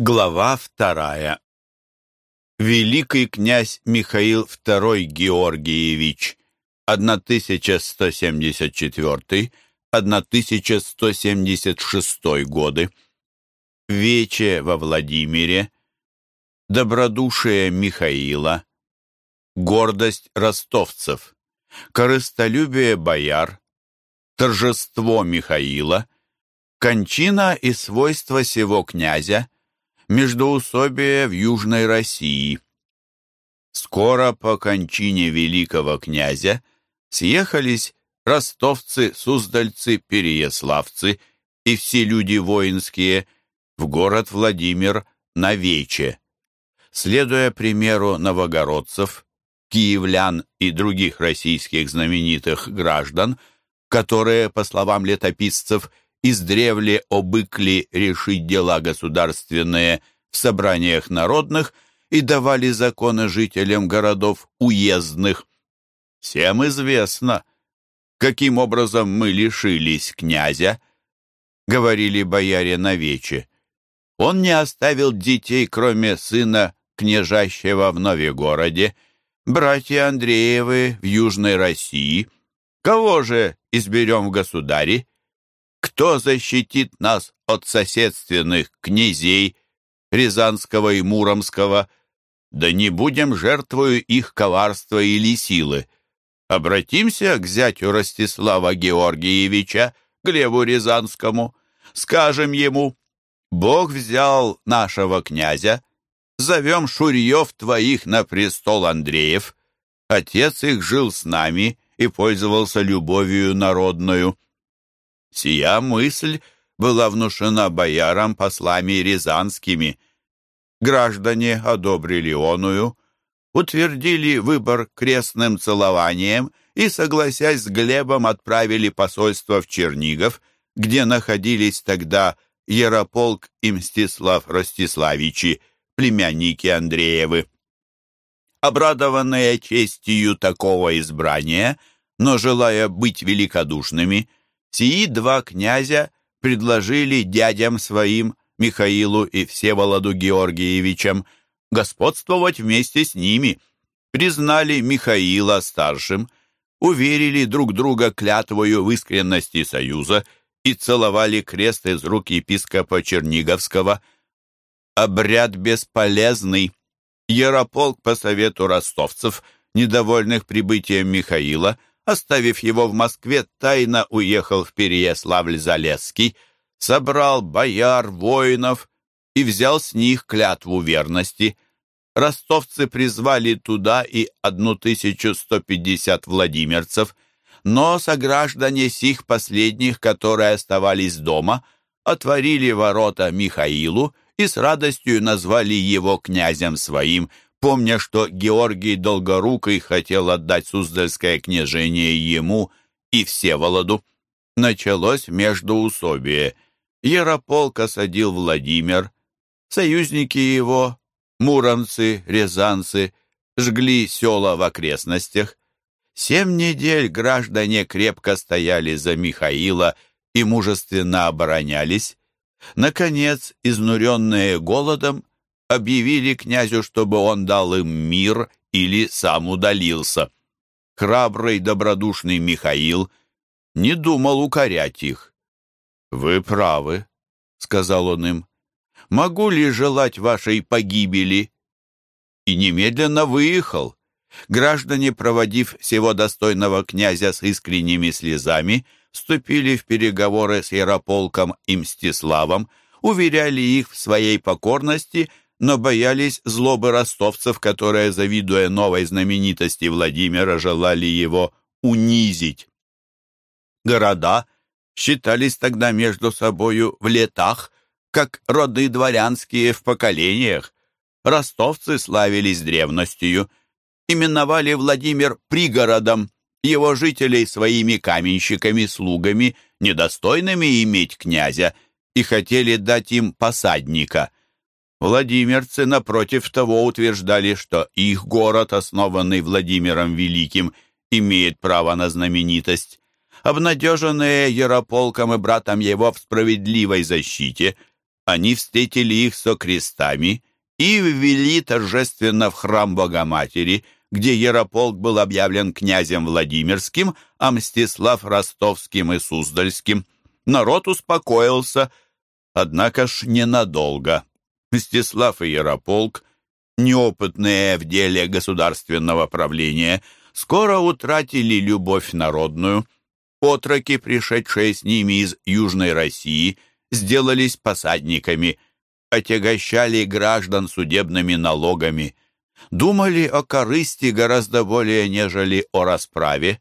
Глава вторая. Великий князь Михаил II Георгиевич 1174-1176 годы. Вече во Владимире. Добродушие Михаила. Гордость ростовцев. Корыстолюбие бояр. Торжество Михаила. Кончина и свойства сего князя – междоусобие в Южной России. Скоро по кончине великого князя съехались ростовцы, суздальцы, переяславцы и все люди воинские в город Владимир на Вече. Следуя примеру новогородцев, киевлян и других российских знаменитых граждан, которые, по словам летописцев, издревле обыкли решить дела государственные в собраниях народных и давали законы жителям городов уездных. Всем известно, каким образом мы лишились князя, говорили бояре на вече. Он не оставил детей, кроме сына княжащего в Новегороде, братья Андреевы в Южной России. Кого же изберем в государи? Кто защитит нас от соседственных князей Рязанского и Муромского? Да не будем жертвою их коварства или силы. Обратимся к зятю Ростислава Георгиевича, Глебу Рязанскому. Скажем ему, Бог взял нашего князя, зовем Шурьев твоих на престол Андреев. Отец их жил с нами и пользовался любовью народную. Сия мысль была внушена боярам послами рязанскими. Граждане одобрили оную, утвердили выбор крестным целованием и, согласясь с Глебом, отправили посольство в Чернигов, где находились тогда Ярополк и Мстислав Ростиславичи, племянники Андреевы. Обрадованные честью такого избрания, но желая быть великодушными, Сии два князя предложили дядям своим, Михаилу и Всеволоду Георгиевичам, господствовать вместе с ними, признали Михаила старшим, уверили друг друга клятвою в искренности союза и целовали крест из рук епископа Черниговского. Обряд бесполезный. Ярополк по совету ростовцев, недовольных прибытием Михаила, Оставив его в Москве, тайно уехал в Переяславль-Залесский, собрал бояр, воинов и взял с них клятву верности. Ростовцы призвали туда и 1150 владимирцев, но сограждане сих последних, которые оставались дома, отворили ворота Михаилу и с радостью назвали его князем своим, помня, что Георгий Долгорукий хотел отдать Суздальское княжение ему и Всеволоду. Началось междоусобие. Ярополк осадил Владимир. Союзники его, муромцы, рязанцы, жгли села в окрестностях. Семь недель граждане крепко стояли за Михаила и мужественно оборонялись. Наконец, изнуренные голодом, объявили князю, чтобы он дал им мир или сам удалился. Храбрый, добродушный Михаил не думал укорять их. «Вы правы», — сказал он им. «Могу ли желать вашей погибели?» И немедленно выехал. Граждане, проводив всего достойного князя с искренними слезами, вступили в переговоры с Ярополком и Мстиславом, уверяли их в своей покорности — но боялись злобы ростовцев, которые, завидуя новой знаменитости Владимира, желали его унизить. Города считались тогда между собою в летах, как роды дворянские в поколениях. Ростовцы славились древностью, именовали Владимир пригородом, его жителей своими каменщиками-слугами, недостойными иметь князя, и хотели дать им посадника – Владимирцы, напротив того, утверждали, что их город, основанный Владимиром Великим, имеет право на знаменитость. Обнадеженные Ярополком и братом его в справедливой защите, Они встретили их со крестами и ввели торжественно в храм Богоматери, где Ярополк был объявлен князем Владимирским, а Мстислав Ростовским и Суздальским. Народ успокоился, однако ж ненадолго. Мстислав и Ярополк, неопытные в деле государственного правления, скоро утратили любовь народную. Отроки, пришедшие с ними из Южной России, сделались посадниками, отягощали граждан судебными налогами, думали о корысти гораздо более, нежели о расправе.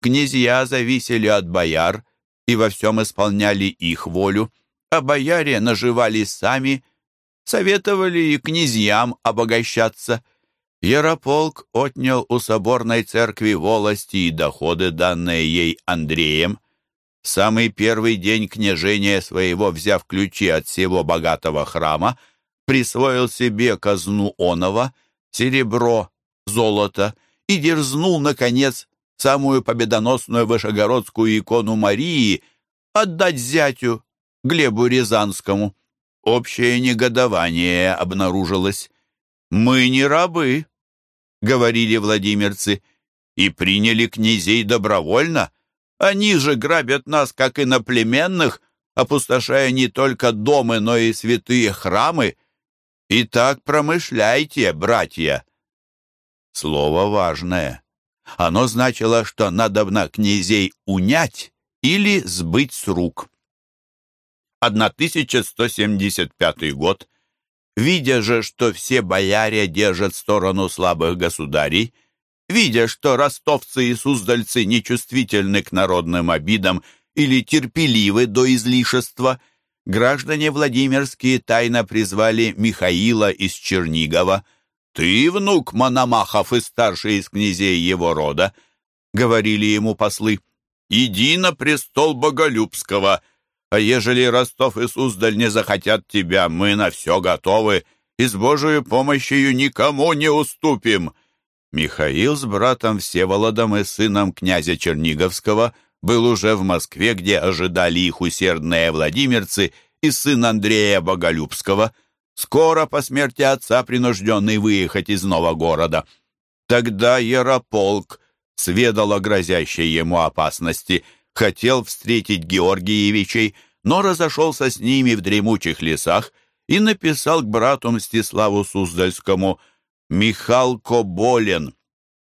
Князья зависели от бояр и во всем исполняли их волю, а бояре наживались сами, советовали и князьям обогащаться. Ярополк отнял у соборной церкви волости и доходы, данные ей Андреем. Самый первый день княжения своего, взяв ключи от всего богатого храма, присвоил себе казну онова, серебро, золото и дерзнул, наконец, самую победоносную вышегородскую икону Марии отдать зятю Глебу Рязанскому. Общее негодование обнаружилось. «Мы не рабы», — говорили владимирцы, — «и приняли князей добровольно. Они же грабят нас, как иноплеменных, опустошая не только домы, но и святые храмы. Итак, промышляйте, братья». Слово важное. Оно значило, что надобно князей унять или сбыть с рук. 1175 год. Видя же, что все бояре держат сторону слабых государей, видя, что ростовцы и суздальцы нечувствительны к народным обидам или терпеливы до излишества, граждане Владимирские тайно призвали Михаила из Чернигова. «Ты, внук Мономахов и старший из князей его рода», — говорили ему послы, — «иди на престол Боголюбского» А ежели Ростов и Суздаль не захотят тебя, мы на все готовы и с Божией помощью никому не уступим». Михаил с братом Всеволодом и сыном князя Черниговского был уже в Москве, где ожидали их усердные владимирцы и сын Андрея Боголюбского, скоро по смерти отца принужденный выехать из нового города. Тогда Ярополк сведал о грозящей ему опасности – хотел встретить Георгиевичей, но разошелся с ними в дремучих лесах и написал к брату Мстиславу Суздальскому «Михалко болен.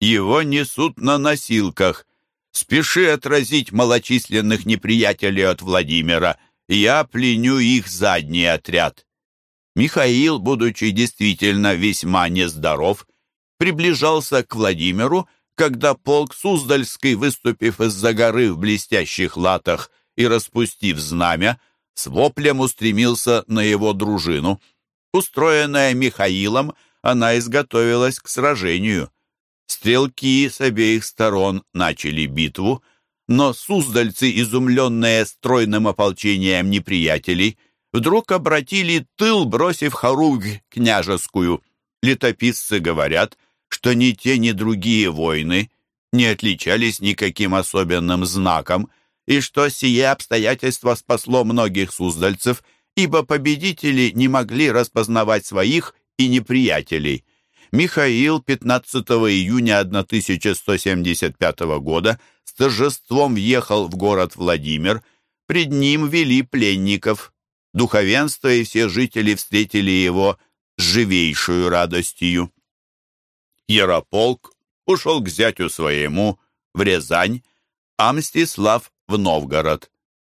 Его несут на носилках. Спеши отразить малочисленных неприятелей от Владимира. Я пленю их задний отряд». Михаил, будучи действительно весьма нездоров, приближался к Владимиру когда полк Суздальский, выступив из-за горы в блестящих латах и распустив знамя, с воплем устремился на его дружину. Устроенная Михаилом, она изготовилась к сражению. Стрелки с обеих сторон начали битву, но суздальцы, изумленные стройным ополчением неприятелей, вдруг обратили тыл, бросив хоруг княжескую. Летописцы говорят — что ни те, ни другие войны не отличались никаким особенным знаком, и что сие обстоятельство спасло многих суздальцев, ибо победители не могли распознавать своих и неприятелей. Михаил 15 июня 1175 года с торжеством въехал в город Владимир, пред ним вели пленников. Духовенство и все жители встретили его с живейшую радостью. Ярополк ушел к зятю своему в Рязань, а Мстислав в Новгород,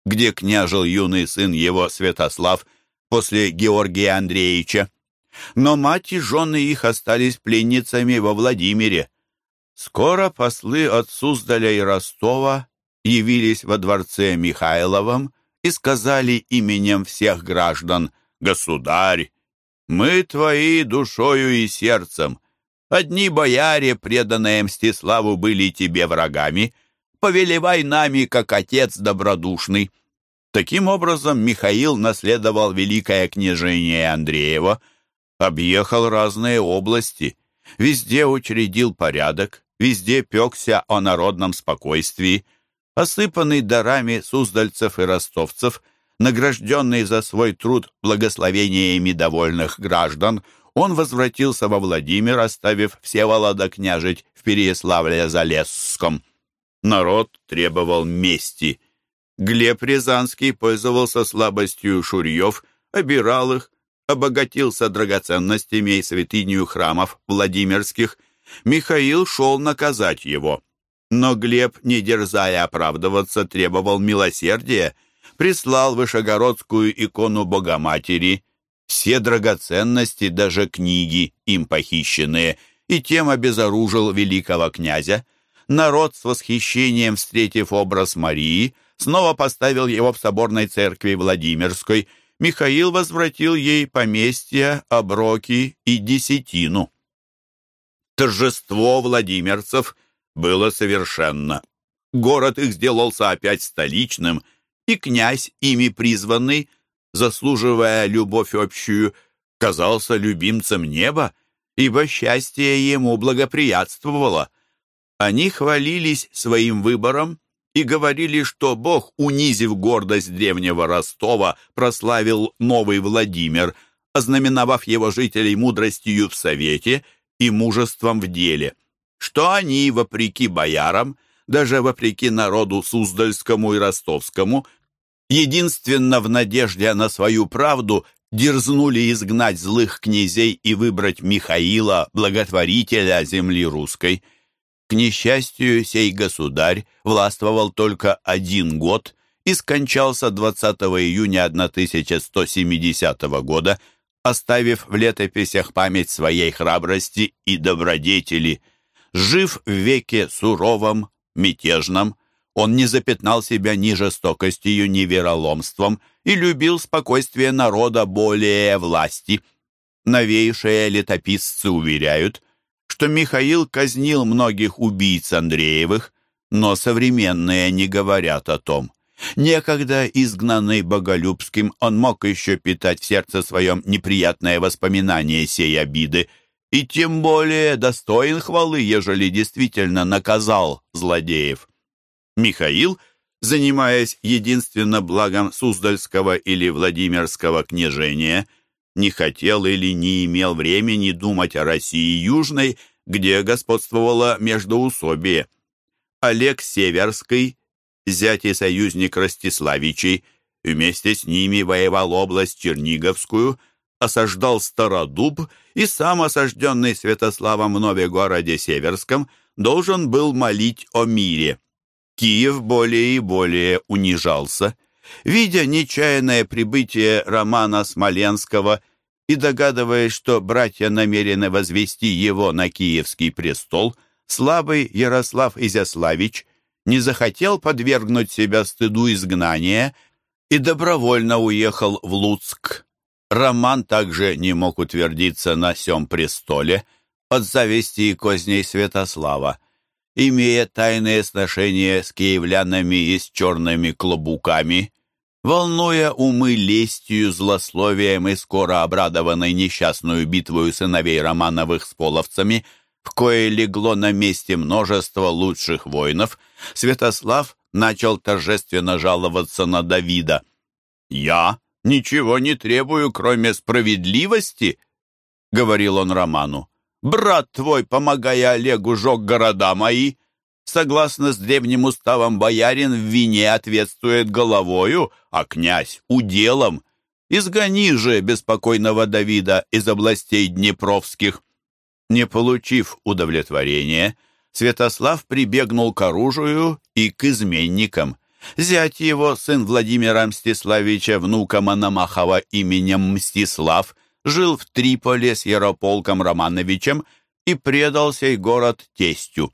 где княжил юный сын его Святослав после Георгия Андреевича. Но мать и жены их остались пленницами во Владимире. Скоро послы от Суздаля и Ростова явились во дворце Михайловом и сказали именем всех граждан «Государь, мы твои душою и сердцем, Одни бояре, преданные Мстиславу, были тебе врагами. Повелевай нами, как отец добродушный». Таким образом, Михаил наследовал великое княжение Андреева, объехал разные области, везде учредил порядок, везде пекся о народном спокойствии. Осыпанный дарами суздальцев и ростовцев, Награжденный за свой труд благословениями довольных граждан, он возвратился во Владимир, оставив Всеволода княжить в Переяславле-Залесском. Народ требовал мести. Глеб Рязанский пользовался слабостью шурьев, обирал их, обогатился драгоценностями и святынью храмов Владимирских. Михаил шел наказать его. Но Глеб, не дерзая оправдываться, требовал милосердия, прислал Вышегородскую икону Богоматери, все драгоценности, даже книги, им похищенные, и тем обезоружил великого князя. Народ с восхищением, встретив образ Марии, снова поставил его в соборной церкви Владимирской. Михаил возвратил ей поместья, оброки и десятину. Торжество владимирцев было совершенно. Город их сделался опять столичным, и князь, ими призванный, заслуживая любовь общую, казался любимцем неба, ибо счастье ему благоприятствовало. Они хвалились своим выбором и говорили, что Бог, унизив гордость древнего Ростова, прославил новый Владимир, ознаменовав его жителей мудростью в совете и мужеством в деле, что они, вопреки боярам, даже вопреки народу Суздальскому и Ростовскому, единственно в надежде на свою правду дерзнули изгнать злых князей и выбрать Михаила, благотворителя земли русской. К несчастью, сей государь властвовал только один год и скончался 20 июня 1170 года, оставив в летописях память своей храбрости и добродетели. Жив в веке суровом, мятежном, он не запятнал себя ни жестокостью, ни вероломством и любил спокойствие народа более власти. Новейшие летописцы уверяют, что Михаил казнил многих убийц Андреевых, но современные не говорят о том. Некогда изгнанный Боголюбским, он мог еще питать в сердце своем неприятное воспоминание сей обиды, и тем более достоин хвалы, ежели действительно наказал злодеев. Михаил, занимаясь единственно благом Суздальского или Владимирского княжения, не хотел или не имел времени думать о России Южной, где господствовало междоусобие. Олег Северский, зять и союзник Ростиславичей, вместе с ними воевал область Черниговскую, осаждал Стародуб и сам осажденный Святославом в Новегороде Северском должен был молить о мире. Киев более и более унижался. Видя нечаянное прибытие Романа Смоленского и догадываясь, что братья намерены возвести его на Киевский престол, слабый Ярослав Изяславич не захотел подвергнуть себя стыду изгнания и добровольно уехал в Луцк. Роман также не мог утвердиться на сём престоле от зависти и козней Святослава имея тайные сношения с киевлянами и с черными клобуками, волнуя умы лестью, злословием и скоро обрадованной несчастную битвою сыновей Романовых с половцами, в кое легло на месте множество лучших воинов, Святослав начал торжественно жаловаться на Давида. «Я ничего не требую, кроме справедливости», — говорил он Роману. Брат твой, помогая Олегу, жег города мои. Согласно с древним уставом, боярин в вине ответствует головою, а князь — уделом. Изгони же беспокойного Давида из областей Днепровских». Не получив удовлетворения, Святослав прибегнул к оружию и к изменникам. Зять его, сын Владимира Мстиславича, внука Мономахова именем Мстислав, жил в Триполе с Ярополком Романовичем и предал сей город тестю.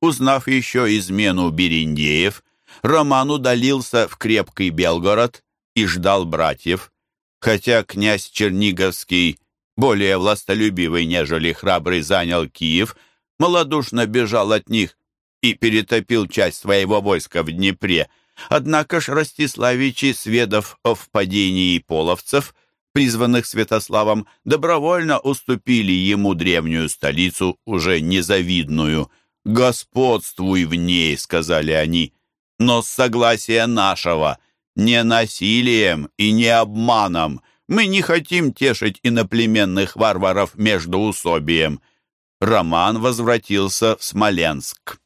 Узнав еще измену Бериндеев, Роман удалился в крепкий Белгород и ждал братьев. Хотя князь Черниговский, более властолюбивый, нежели храбрый, занял Киев, малодушно бежал от них и перетопил часть своего войска в Днепре. Однако ж Ростиславичи, сведав о впадении половцев, призванных Святославом, добровольно уступили ему древнюю столицу, уже незавидную. «Господствуй в ней», — сказали они, — «но с согласия нашего, Не насилием и не обманом. Мы не хотим тешить иноплеменных варваров между усобием. Роман возвратился в Смоленск.